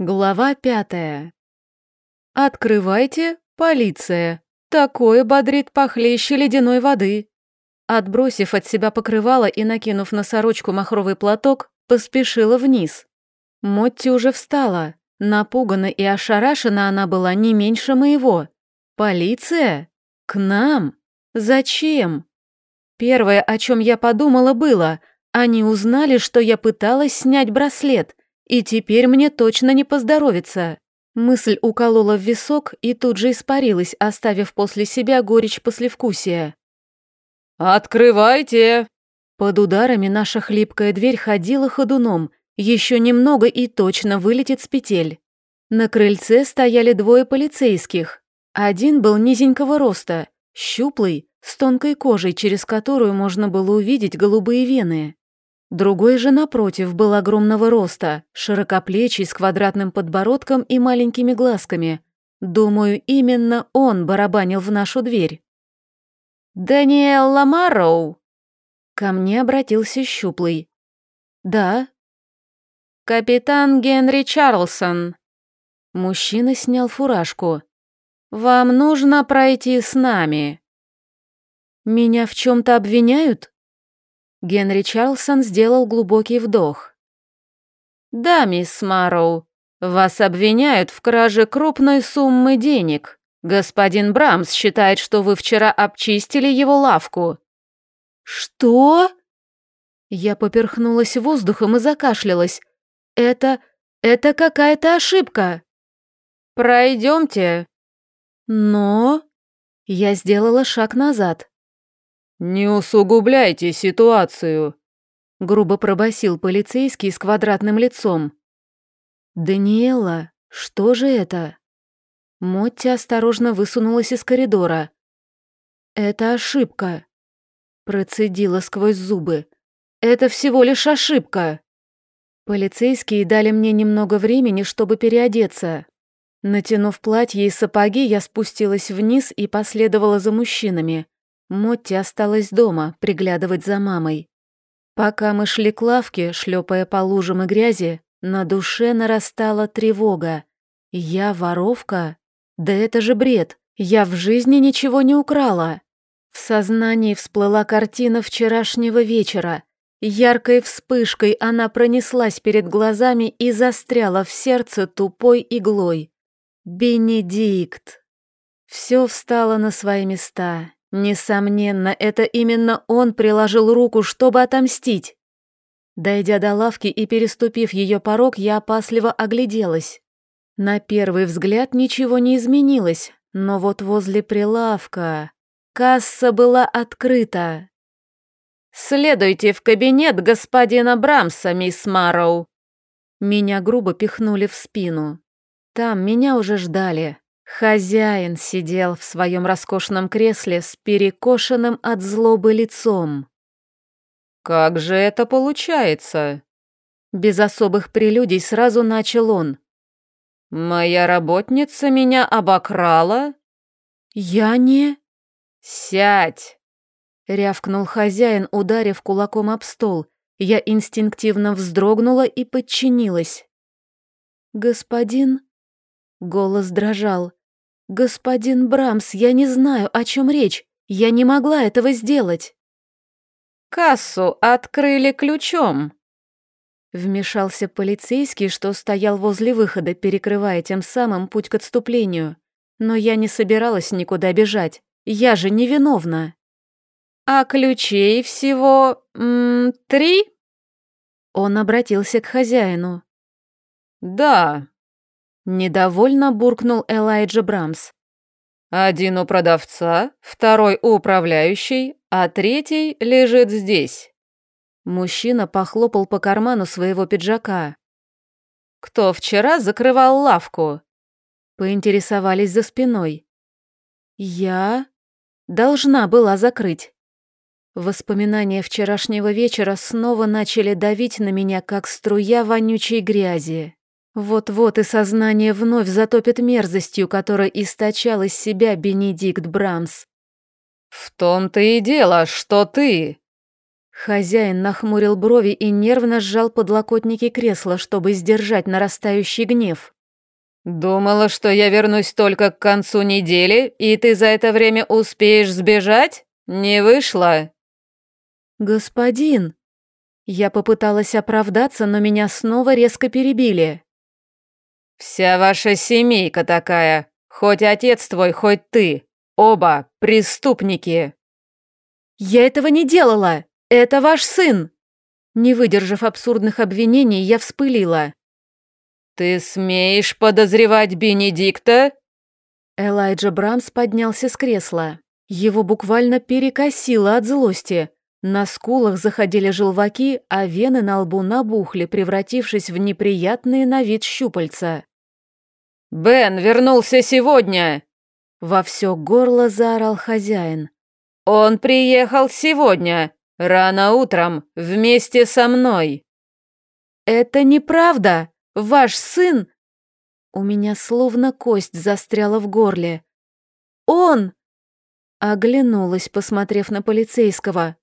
Глава пятая. «Открывайте, полиция! Такое бодрит похлеще ледяной воды!» Отбросив от себя покрывало и накинув на сорочку махровый платок, поспешила вниз. Мотти уже встала. Напугана и ошарашена она была не меньше моего. «Полиция? К нам? Зачем?» Первое, о чем я подумала, было, они узнали, что я пыталась снять браслет, и теперь мне точно не поздоровится. Мысль уколола в висок и тут же испарилась, оставив после себя горечь послевкусия. «Открывайте!» Под ударами наша хлипкая дверь ходила ходуном, еще немного и точно вылетит с петель. На крыльце стояли двое полицейских. Один был низенького роста, щуплый, с тонкой кожей, через которую можно было увидеть голубые вены. Другой же, напротив, был огромного роста, широкоплечий, с квадратным подбородком и маленькими глазками. Думаю, именно он барабанил в нашу дверь. «Даниэл Ламароу!» Ко мне обратился Щуплый. «Да». «Капитан Генри Чарлсон». Мужчина снял фуражку. «Вам нужно пройти с нами». «Меня в чем то обвиняют?» Генри Чарлсон сделал глубокий вдох. «Да, мисс Марроу, вас обвиняют в краже крупной суммы денег. Господин Брамс считает, что вы вчера обчистили его лавку». «Что?» Я поперхнулась воздухом и закашлялась. «Это... это какая-то ошибка». «Пройдемте». «Но...» Я сделала шаг назад. «Не усугубляйте ситуацию», — грубо пробасил полицейский с квадратным лицом. «Даниэла, что же это?» Мотти осторожно высунулась из коридора. «Это ошибка», — процедила сквозь зубы. «Это всего лишь ошибка». Полицейские дали мне немного времени, чтобы переодеться. Натянув платье и сапоги, я спустилась вниз и последовала за мужчинами. Мотти осталась дома, приглядывать за мамой. Пока мы шли к лавке, шлепая по лужам и грязи, на душе нарастала тревога. Я воровка? Да это же бред. Я в жизни ничего не украла. В сознании всплыла картина вчерашнего вечера. Яркой вспышкой она пронеслась перед глазами и застряла в сердце тупой иглой. Бенедикт. Все встало на свои места. Несомненно, это именно он приложил руку, чтобы отомстить. Дойдя до лавки и переступив ее порог, я опасливо огляделась. На первый взгляд ничего не изменилось, но вот возле прилавка... Касса была открыта. «Следуйте в кабинет господина Брамса, мисс Марроу». Меня грубо пихнули в спину. Там меня уже ждали. Хозяин сидел в своем роскошном кресле с перекошенным от злобы лицом. «Как же это получается?» Без особых прелюдий сразу начал он. «Моя работница меня обокрала?» «Я не...» «Сядь!» — рявкнул хозяин, ударив кулаком об стол. Я инстинктивно вздрогнула и подчинилась. «Господин...» Голос дрожал. «Господин Брамс, я не знаю, о чем речь. Я не могла этого сделать». «Кассу открыли ключом», — вмешался полицейский, что стоял возле выхода, перекрывая тем самым путь к отступлению. Но я не собиралась никуда бежать. Я же невиновна. «А ключей всего... М -м, три?» Он обратился к хозяину. «Да, Недовольно буркнул Элайджа Брамс. «Один у продавца, второй у управляющей, а третий лежит здесь». Мужчина похлопал по карману своего пиджака. «Кто вчера закрывал лавку?» Поинтересовались за спиной. «Я...» Должна была закрыть. Воспоминания вчерашнего вечера снова начали давить на меня, как струя вонючей грязи. Вот-вот и сознание вновь затопит мерзостью, которая источал из себя Бенедикт Брамс. «В том-то и дело, что ты...» Хозяин нахмурил брови и нервно сжал подлокотники кресла, чтобы сдержать нарастающий гнев. «Думала, что я вернусь только к концу недели, и ты за это время успеешь сбежать? Не вышло?» «Господин!» Я попыталась оправдаться, но меня снова резко перебили. «Вся ваша семейка такая, хоть отец твой, хоть ты, оба преступники!» «Я этого не делала! Это ваш сын!» Не выдержав абсурдных обвинений, я вспылила. «Ты смеешь подозревать Бенедикта?» Элайджа Брамс поднялся с кресла. Его буквально перекосило от злости. На скулах заходили желваки, а вены на лбу набухли, превратившись в неприятные на вид щупальца. «Бен вернулся сегодня!» Во все горло заорал хозяин. «Он приехал сегодня, рано утром, вместе со мной!» «Это неправда!» Ваш сын...» У меня словно кость застряла в горле. «Он...» Оглянулась, посмотрев на полицейского.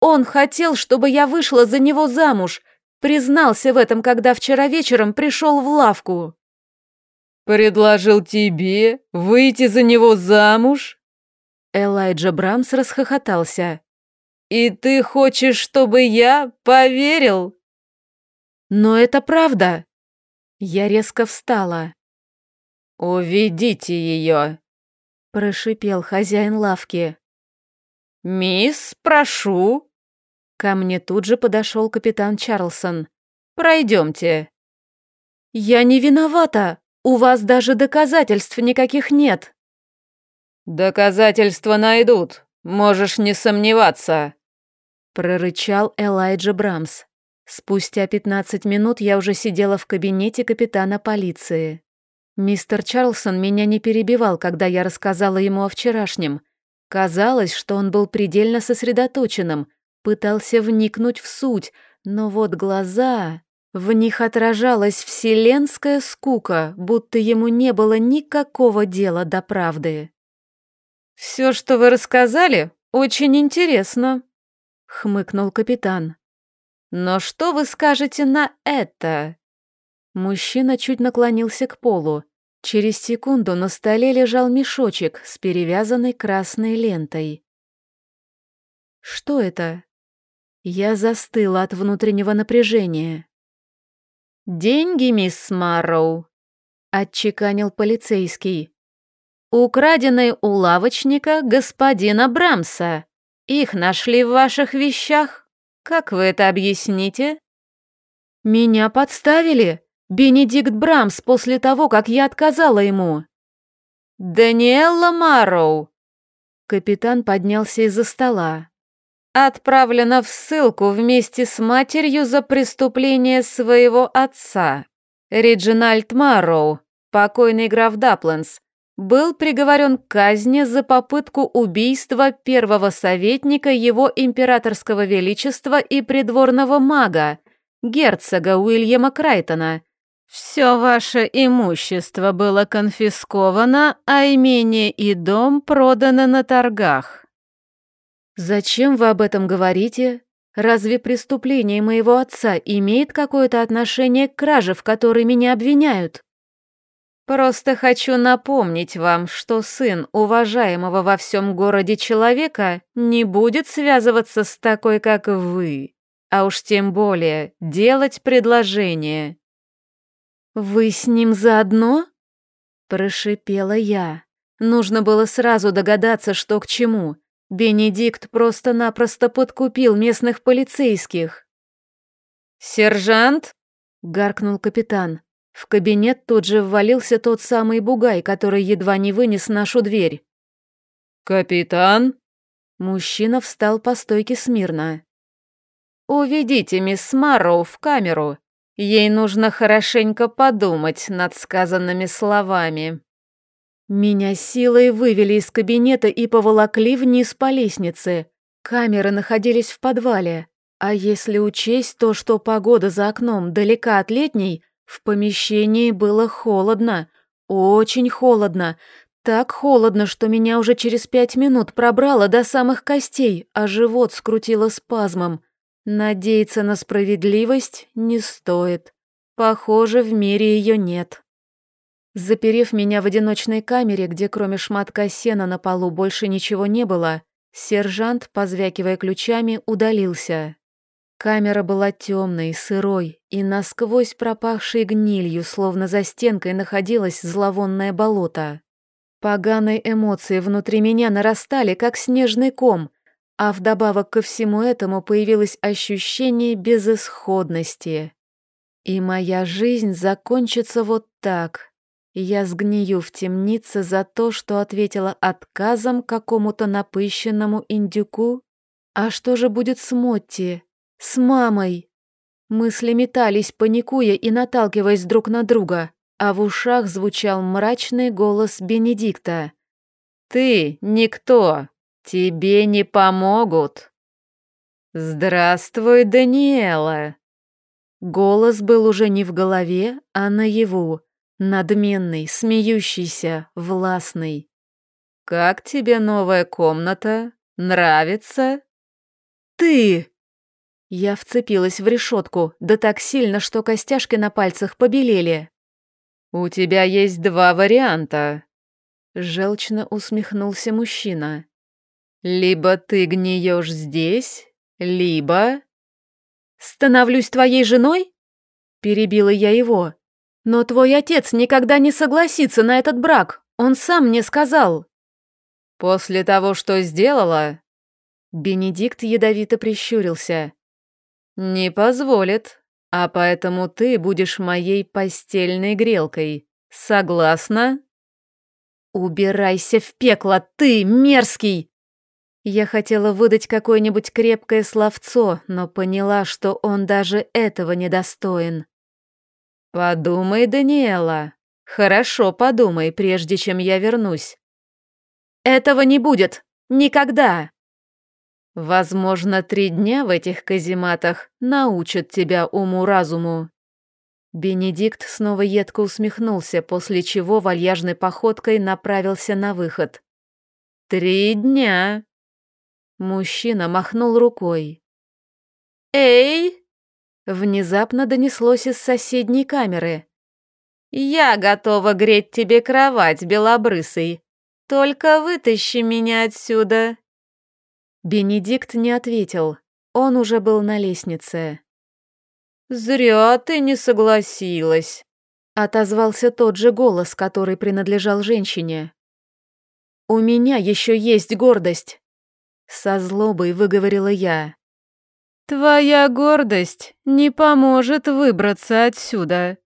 «Он хотел, чтобы я вышла за него замуж. Признался в этом, когда вчера вечером пришел в лавку». «Предложил тебе выйти за него замуж?» Элайджа Брамс расхохотался. «И ты хочешь, чтобы я поверил?» «Но это правда!» Я резко встала. «Уведите ее!» – прошипел хозяин лавки. «Мисс, прошу!» Ко мне тут же подошел капитан Чарлсон. «Пройдемте!» «Я не виновата! У вас даже доказательств никаких нет!» «Доказательства найдут, можешь не сомневаться!» прорычал Элайджа Брамс. Спустя 15 минут я уже сидела в кабинете капитана полиции. Мистер Чарлсон меня не перебивал, когда я рассказала ему о вчерашнем. Казалось, что он был предельно сосредоточенным, пытался вникнуть в суть, но вот глаза... В них отражалась вселенская скука, будто ему не было никакого дела до правды. «Все, что вы рассказали, очень интересно», — хмыкнул капитан. Но что вы скажете на это? Мужчина чуть наклонился к полу. Через секунду на столе лежал мешочек с перевязанной красной лентой. Что это? Я застыла от внутреннего напряжения. «Деньги, мисс Марроу», — отчеканил полицейский. «Украденные у лавочника господина Брамса. Их нашли в ваших вещах?» Как вы это объясните? Меня подставили. Бенедикт Брамс после того, как я отказала ему. Даниэлла Марроу. Капитан поднялся из-за стола. Отправлена в ссылку вместе с матерью за преступление своего отца. Реджинальд Марроу, покойный граф Дапланс, был приговорен к казни за попытку убийства первого советника его императорского величества и придворного мага, герцога Уильяма Крайтона. Все ваше имущество было конфисковано, а имение и дом проданы на торгах. Зачем вы об этом говорите? Разве преступление моего отца имеет какое-то отношение к краже, в которой меня обвиняют? Просто хочу напомнить вам, что сын уважаемого во всем городе человека не будет связываться с такой, как вы, а уж тем более делать предложение. «Вы с ним заодно?» – прошипела я. Нужно было сразу догадаться, что к чему. Бенедикт просто-напросто подкупил местных полицейских. «Сержант?» – гаркнул капитан. В кабинет тут же ввалился тот самый бугай, который едва не вынес нашу дверь. «Капитан?» Мужчина встал по стойке смирно. «Уведите мисс Марроу в камеру. Ей нужно хорошенько подумать над сказанными словами». Меня силой вывели из кабинета и поволокли вниз по лестнице. Камеры находились в подвале. А если учесть то, что погода за окном далека от летней, в помещении было холодно, очень холодно, Так холодно, что меня уже через пять минут пробрало до самых костей, а живот скрутило спазмом. Надеяться на справедливость не стоит. Похоже, в мире ее нет. Заперев меня в одиночной камере, где кроме шматка сена на полу больше ничего не было, сержант, позвякивая ключами, удалился. Камера была темной, сырой и насквозь пропахшей гнилью, словно за стенкой находилось зловонное болото. Поганые эмоции внутри меня нарастали, как снежный ком, а вдобавок ко всему этому появилось ощущение безысходности. И моя жизнь закончится вот так, я сгнию в темнице за то, что ответила отказом какому-то напыщенному индюку? А что же будет с Мотти? С мамой? Мысли метались, паникуя и наталкиваясь друг на друга, а в ушах звучал мрачный голос Бенедикта. «Ты никто, тебе не помогут». «Здравствуй, Даниэла». Голос был уже не в голове, а наяву, Надменный, смеющийся, властный. «Как тебе новая комната? Нравится?» «Ты!» Я вцепилась в решетку, да так сильно, что костяшки на пальцах побелели. «У тебя есть два варианта», — желчно усмехнулся мужчина. «Либо ты гниешь здесь, либо...» «Становлюсь твоей женой?» — перебила я его. Но твой отец никогда не согласится на этот брак, он сам мне сказал. После того, что сделала... Бенедикт ядовито прищурился. Не позволит, а поэтому ты будешь моей постельной грелкой. Согласна? Убирайся в пекло, ты мерзкий! Я хотела выдать какое-нибудь крепкое словцо, но поняла, что он даже этого недостоин. «Подумай, Даниэла. Хорошо подумай, прежде чем я вернусь». «Этого не будет. Никогда!» «Возможно, три дня в этих казематах научат тебя уму-разуму». Бенедикт снова едко усмехнулся, после чего вальяжной походкой направился на выход. «Три дня!» Мужчина махнул рукой. «Эй!» Внезапно донеслось из соседней камеры. «Я готова греть тебе кровать, белобрысый. Только вытащи меня отсюда». Бенедикт не ответил. Он уже был на лестнице. «Зря ты не согласилась», — отозвался тот же голос, который принадлежал женщине. «У меня еще есть гордость», — со злобой выговорила я. «Твоя гордость не поможет выбраться отсюда»,